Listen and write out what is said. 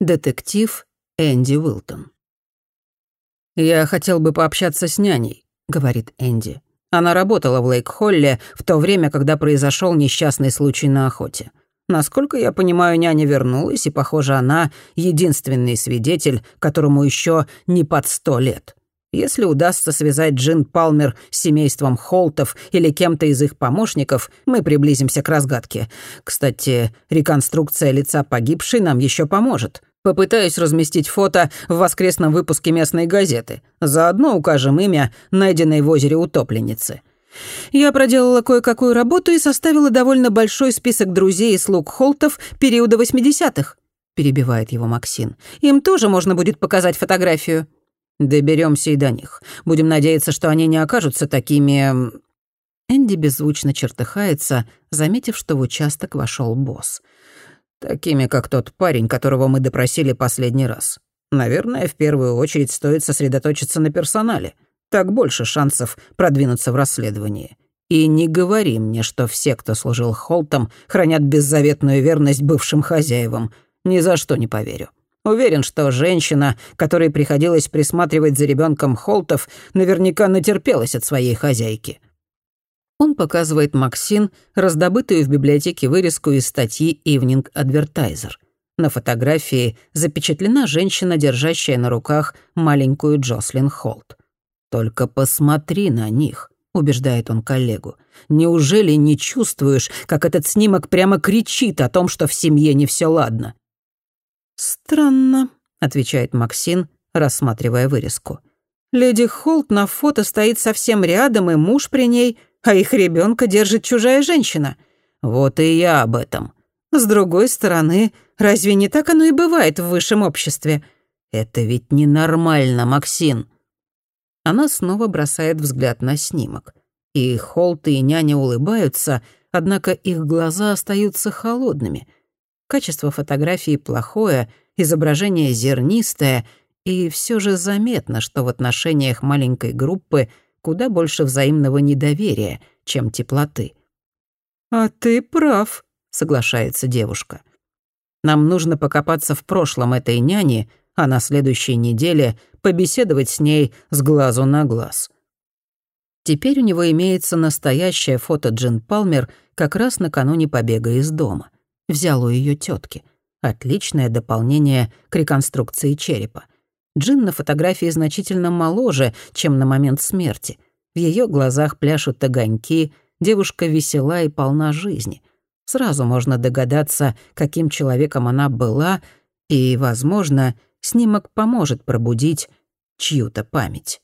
Детектив Энди Уилтон. «Я хотел бы пообщаться с няней», — говорит Энди. Она работала в Лейк-Холле в то время, когда произошел несчастный случай на охоте. Насколько я понимаю, няня вернулась, и, похоже, она единственный свидетель, которому еще не под сто лет. Если удастся связать Джин Палмер с семейством Холтов или кем-то из их помощников, мы приблизимся к разгадке. Кстати, реконструкция лица погибшей нам еще поможет. Попытаюсь разместить фото в воскресном выпуске местной газеты. Заодно укажем имя, найденной в озере утопленницы. Я проделала кое-какую работу и составила довольно большой список друзей и слуг Холтов периода 80-х», — перебивает его Максин. «Им тоже можно будет показать фотографию». Доберемся и до них. Будем надеяться, что они не окажутся такими...» Энди беззвучно чертыхается, заметив, что в участок вошел босс. «Такими, как тот парень, которого мы допросили последний раз. Наверное, в первую очередь стоит сосредоточиться на персонале. Так больше шансов продвинуться в расследовании. И не говори мне, что все, кто служил Холтом, хранят беззаветную верность бывшим хозяевам. Ни за что не поверю. Уверен, что женщина, которой приходилось присматривать за ребенком Холтов, наверняка натерпелась от своей хозяйки. Он показывает Максин раздобытую в библиотеке вырезку из статьи «Evening Advertiser». На фотографии запечатлена женщина, держащая на руках маленькую Джослин Холт. «Только посмотри на них», — убеждает он коллегу. «Неужели не чувствуешь, как этот снимок прямо кричит о том, что в семье не все ладно?» «Странно», — отвечает Максин, рассматривая вырезку. «Леди Холт на фото стоит совсем рядом, и муж при ней, а их ребенка держит чужая женщина». «Вот и я об этом». «С другой стороны, разве не так оно и бывает в высшем обществе?» «Это ведь ненормально, Максин». Она снова бросает взгляд на снимок. И Холт и няня улыбаются, однако их глаза остаются холодными — Качество фотографии плохое, изображение зернистое, и все же заметно, что в отношениях маленькой группы куда больше взаимного недоверия, чем теплоты. «А ты прав», — соглашается девушка. «Нам нужно покопаться в прошлом этой няни, а на следующей неделе побеседовать с ней с глазу на глаз». Теперь у него имеется настоящее фото Джин Палмер как раз накануне побега из дома взял у ее тетки. Отличное дополнение к реконструкции черепа. Джин на фотографии значительно моложе, чем на момент смерти. В ее глазах пляшут огоньки, девушка весела и полна жизни. Сразу можно догадаться, каким человеком она была, и, возможно, снимок поможет пробудить чью-то память.